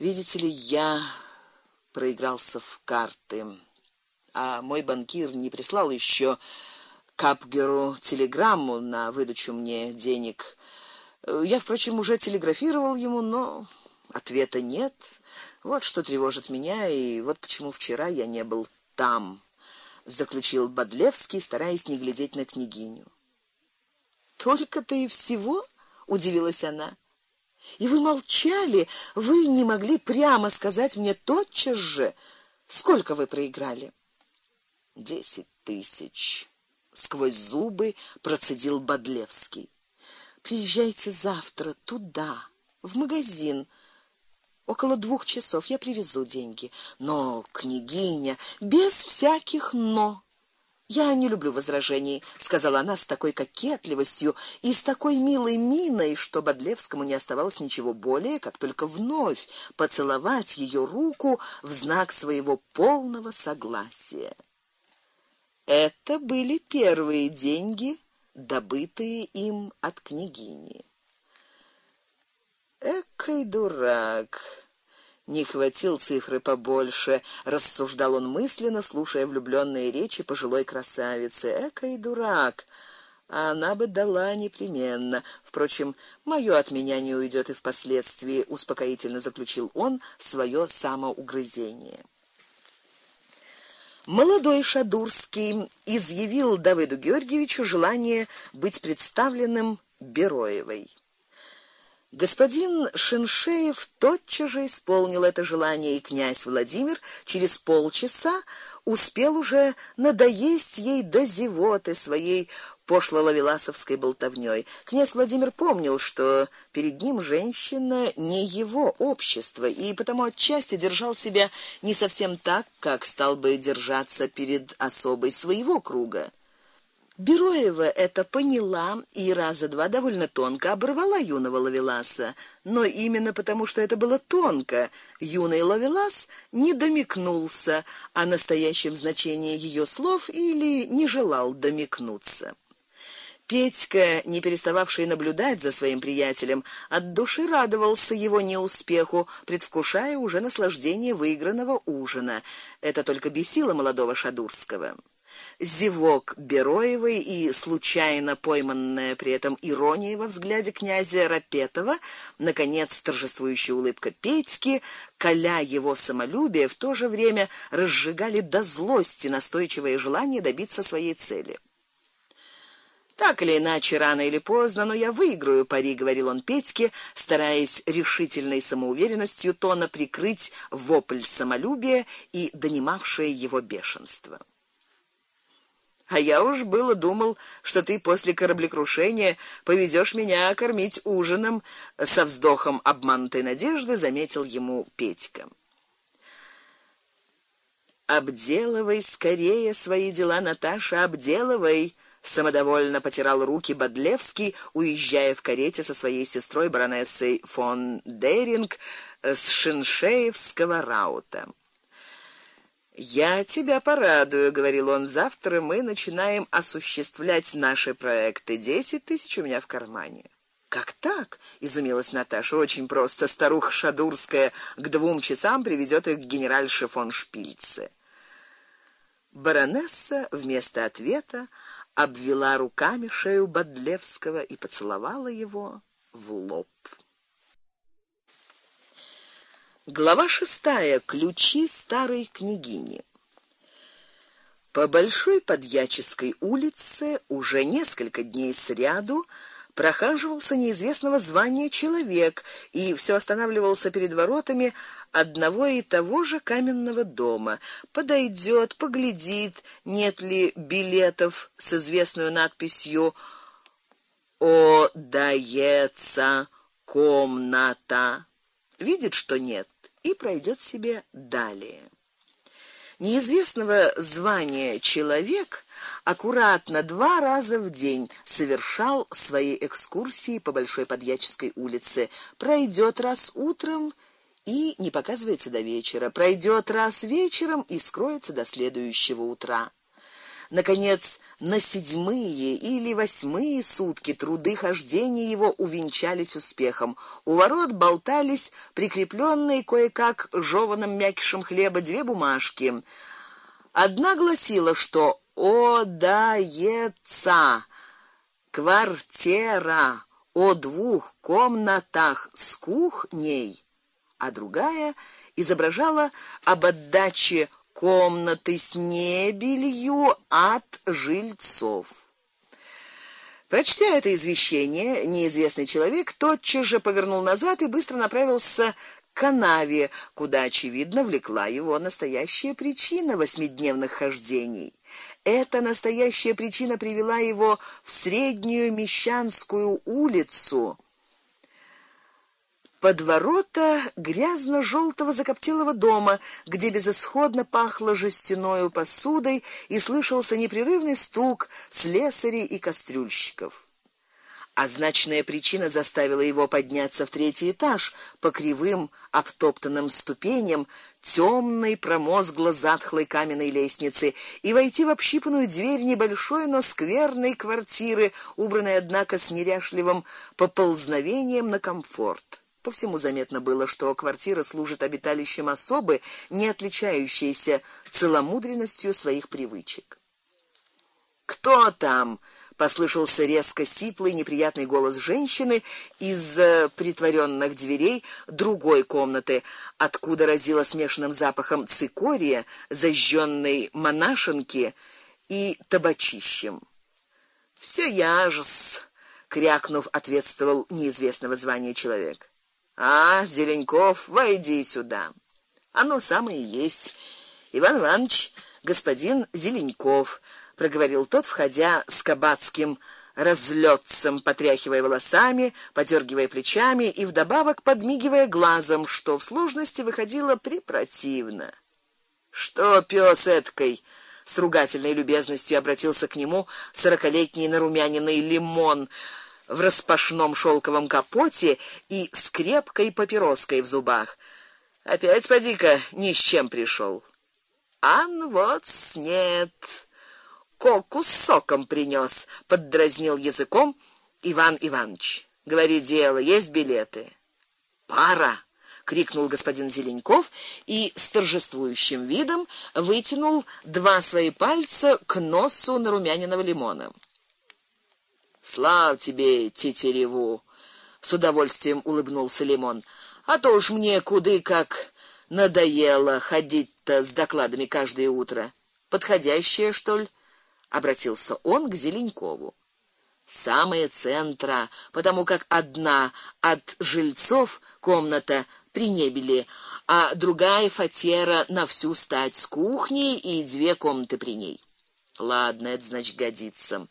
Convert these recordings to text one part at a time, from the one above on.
Видите ли, я проигрался в карты, а мой банкир не прислал еще Капгеру телеграмму на выдачу мне денег. Я, впрочем, уже телеграфировал ему, но ответа нет. Вот что тревожит меня, и вот почему вчера я не был там, заключил Бодлевский, стараясь не глядеть на княгиню. Только ты и всего, удивилась она. И вы молчали, вы не могли прямо сказать мне тотчас же, сколько вы проиграли? Десять тысяч. Сквозь зубы процедил Бодлевский. Приезжайте завтра туда, в магазин. Около двух часов я привезу деньги. Но, княгиня, без всяких но. Я не люблю возражений, сказала она с такой кокетливостью и с такой милой миной, что Бодлевскому не оставалось ничего более, как только вновь поцеловать ее руку в знак своего полного согласия. Это были первые деньги, добытые им от княгини. Экой дурак. Не хватил цифры побольше, рассуждал он мысленно, слушая влюблённые речи пожилой красавицы. Экой дурак. А она бы дала непременно. Впрочем, моё от меня не уйдёт и впоследствии, успокоительно заключил он своё самоугрызение. Молодой Шадурский изъявил Давыду Георгиевичу желание быть представленным Бероевой. Господин Шиншеев тотчас же исполнил это желание, и князь Владимир через полчаса успел уже надоесть ей до зевоты своей пошло-лавеласовской болтовнёй. Князь Владимир помнил, что перед ним женщина не его общество, и потому отчасти держал себя не совсем так, как стал бы держаться перед особой своего круга. Бероева это поняла и раза два довольно тонко оборвала юного Лавеласа, но именно потому, что это было тонко, юный Лавелас не домикнулся о настоящем значении ее слов или не желал домикнуться. Петька, не перестававший наблюдать за своим приятелем, от души радовался его неуспеху, предвкушая уже наслаждение выигранного ужина. Это только бесило молодого Шадурского. Зевок Бероевой и случайно пойманная при этом ирония во взгляде князя Рапетова, наконец торжествующая улыбка Петьки, коля его самолюбие, в то же время разжигали до злости настойчивое желание добиться своей цели. Так или иначе, рано или поздно, но я выиграю пари, говорил он Петьке, стараясь решительной самоуверенностью тона прикрыть вопль самолюбия и донимавшее его бешенство. А я уж было думал, что ты после кораблекрушения повезешь меня кормить ужином, со вздохом обманутой надежды заметил ему Петька. Обделывай скорее свои дела, Наташа, обделывай самодовольно потирал руки Бодлевский, уезжая в карете со своей сестрой баронессой фон Деринг с Шиншеевского раута. Я тебя порадую, говорил он. Завтра мы начинаем осуществлять наши проекты. Десять тысяч у меня в кармане. Как так? изумилась Наташа. Очень просто. Старуха Шадурская к двум часам привезет их генеральше фон Шпильце. Баронесса вместо ответа обвела руками шею Бодлевского и поцеловала его в лоб. Глава шестая. Ключи старой княгини. По большой подьяческой улице уже несколько дней сряду прохаживался неизвестного звания человек и все останавливался перед воротами одного и того же каменного дома. Подойдет, поглядит, нет ли билетов с известной надписью "О дается комната". Видит, что нет, и пройдет себе далее. Неизвестного звания человек аккуратно два раза в день совершал свои экскурсии по большой подьяческой улице. Пройдет раз утром и не показывается до вечера, пройдет раз вечером и скроется до следующего утра. Наконец, на седьмые или восьмые сутки труды хождения его увенчались успехом. У ворот болтались прикрепленные кое-как жеваным мякишем хлеба две бумажки. Одна гласила, что одаецца квартира о двух комнатах с кухней, а другая изображала об отдаче комнаты с небелью от жильцов. Прочтя это извещение, неизвестный человек тотчас же повернул назад и быстро направился к канаве, куда очевидно влекла его настоящая причина восьмидневных хождений. Эта настоящая причина привела его в среднюю Мещанскую улицу под ворота грязно желтого закоптелого дома, где безысходно пахло жестяной посудой и слышался непрерывный стук слесарей и кастрюльщиков. А значная причина заставила его подняться в третий этаж по кривым обтоптанным ступеням темной промозгло-затхлой каменной лестницы и войти в общипанную дверь небольшой, но скверной квартиры, убранной однако с неряшливым поползновением на комфорт. По всему заметно было, что квартира служит обиталищем особы, не отличающейся целомудренностью своих привычек. Кто там? послышался резко сиплый неприятный голос женщины из притворенных дверей другой комнаты, откуда разило смешанным запахом цикория, зажженной монашенки и табачищем. Всё я же, крякнув, ответствовал неизвестного звания человек. А, Зеленков, войди сюда. Оно самое и есть. Иван Иванович, господин Зеленков, проговорил тот, входя с кабацким разлётцем, потряхивая волосами, подергивая плечами и вдобавок подмигивая глазом, что в сложности выходило препротивно. Что пёс эткой с ругательной любезностью обратился к нему сорокалетний нарумяненный лимон в распашном шелковом капоте и с крепкой папироской в зубах. Опять поди-ка ни с чем пришел. Ан вот нет. Коку с соком принес, поддразнил языком Иван Иванович. Говори дело, есть билеты. Пара крикнул господин Зеленков и с торжествующим видом вытянул два свои пальца к носу нарумяненного лимона. Слав тебе, тетереву, с удовольствием улыбнулся Лимон. А то уж мне куды как надоело ходить-то с докладами каждое утро. Подходящее, что ли? обратился он к Зеленкову. Самое центра, потому как одна от жильцов комната при небели, а другая фатера на всю стать с кухней и две комнаты при ней. Ладно, это значит годится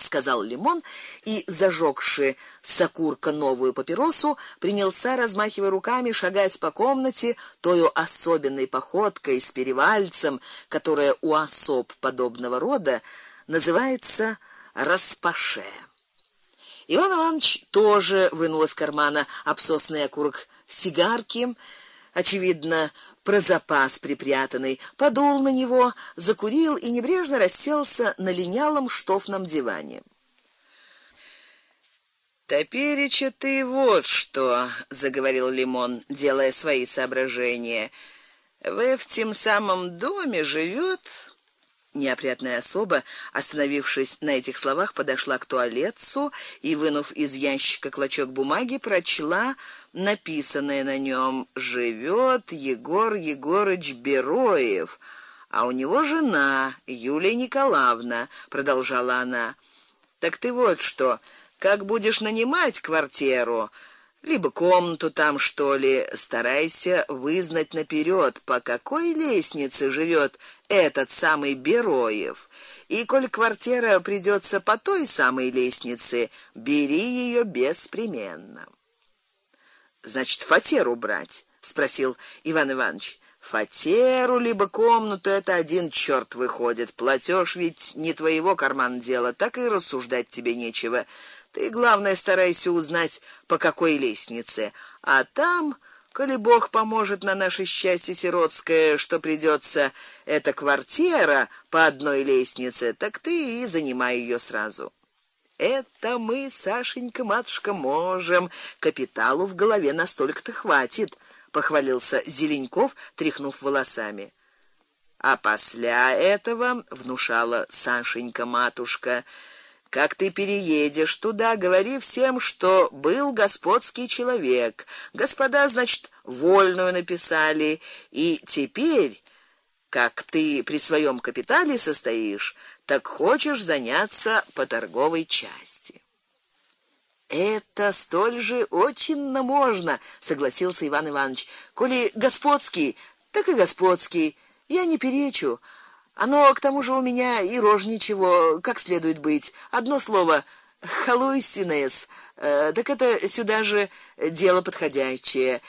сказал Лимон и зажегши сокурка новую папиросу, принялся размахивая руками шагать по комнате тою особенной походкой с перевальцем, которая у особ подобного рода называется распаше. Иван Иванович тоже вынул из кармана обсосный окурок сигарки, очевидно, про запас припрятанный, подул на него, закурил и небрежно расселся на линялом штофном диване. Тепереча ты вот что, заговорил Лимон, делая свои соображения. В тем самом доме живет Неопрятная особа, остановившись на этих словах, подошла к туалетцу и вынув из ящика клочок бумаги, прочла написанное на нем: "Живет Егор Егорыч Бероев, а у него жена Юлия Николаевна", продолжала она. "Так ты вот что, как будешь нанимать квартиру, либо комнату там, что ли, старайся вызнать наперед, по какой лестнице живет этот самый Бероев. И коль квартира придется по той самой лестнице, бери ее беспременно. Значит, фатеру брать, спросил Иван Иванович. Фатеру либо комнату это один черт выходит. Платёж ведь не твоего кармана дело, так и рассуждать тебе нечего. Ты главное старайся узнать, по какой лестнице, а там Коли Бог поможет на наше счастье сиротское, что придется эта квартира по одной лестнице, так ты и занимай ее сразу. Это мы, Сашенька, матушка, можем. Капиталу в голове настолько-то хватит, похвалился Зеленьков, тряхнув волосами. А после этого внушала Сашенька матушка: как ты переедешь туда, говори всем, что был господский человек. Господа, значит, вольную написали, и теперь, как ты при своем капитале состоишь, так хочешь заняться по торговой части. Это столь же очень можно, согласился Иван Иванович. Коли господский, так и господский. Я не перечу. Оно к тому же у меня и рож ничего, как следует быть. Одно слово халуйстинес. Э, так это сюда же дело подходящее.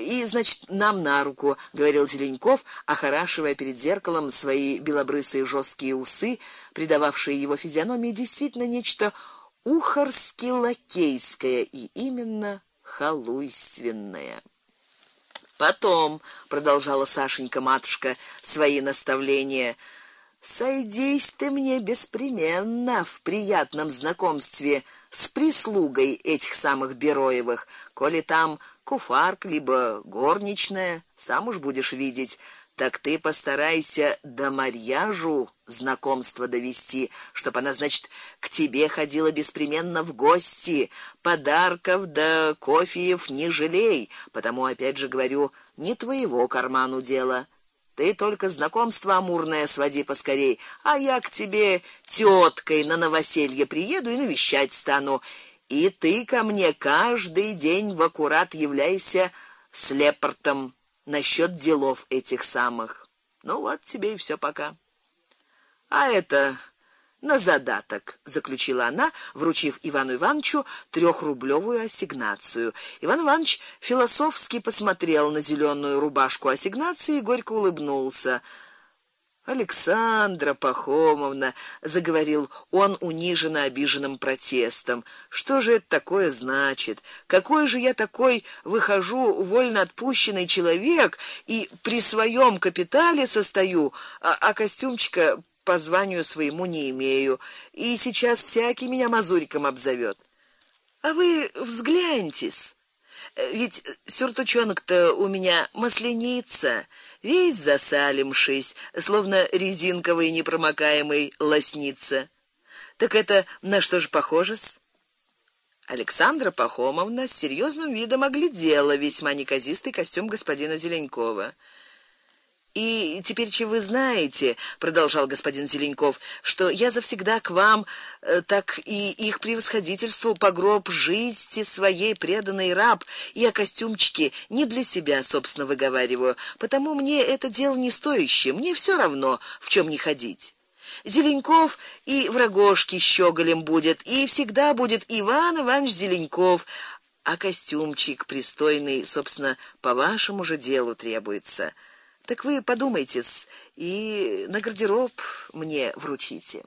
И, значит, нам на руку, говорил Зеленков, охорашивая перед зеркалом свои белобрысые жесткие усы, придававшие его физиономии действительно нечто ухарски-лакейское и именно халуйственное. Потом, продолжала Сашенька матушка свои наставления, сойдись ты мне беспременно в приятном знакомстве с прислугой этих самых Бероевых, коли там куфарк либо горничная, сам уж будешь видеть, так ты постарайся до Марьяжу знакомство довести, чтоб она, значит, к тебе ходила беспременно в гости, подарков да кофеев не жалей, потому опять же говорю, не твоего карману дело. Ты только знакомство амурное своди поскорей, а я к тебе тёткой на новоселье приеду и навещать стану. И ты ко мне каждый день в аккурат являйся с лепортом насчет делов этих самых. Ну вот тебе и все пока. А это на задаток, заключила она, вручив Ивану Ивановичу трехрублевую ассигнацию. Иван Иванович философски посмотрел на зеленую рубашку ассигнации и горько улыбнулся. Александра Пахомовна, заговорил он униженно обиженным протестом. Что же это такое значит? Какой же я такой выхожу вольно отпущенный человек и при своем капитале состою, а, а костюмчика по званию своему не имею, и сейчас всякий меня мазуриком обзовет. А вы взгляньтесь. Ведь сюртучонок-то у меня масленица весь засалимшись, словно резинковый непромокаемый лосница. Так это на что же похоже-с? Александра Пахомовна с серьезным видом оглядела весьма неказистый костюм господина Зеленкова. И теперь че вы знаете, продолжал господин Зеленков, что я завсегда к вам, э, так и их превосходительству по гроб жизни своей преданный раб, и о костюмчике не для себя, собственно, выговариваю, потому мне это дело не стоящее, мне все равно, в чем не ходить. Зеленков и врагошки щеголем будет, и всегда будет Иван Иванович Зеленков, а костюмчик пристойный, собственно, по вашему же делу требуется. Так вы подумайте и на гардероб мне вручите.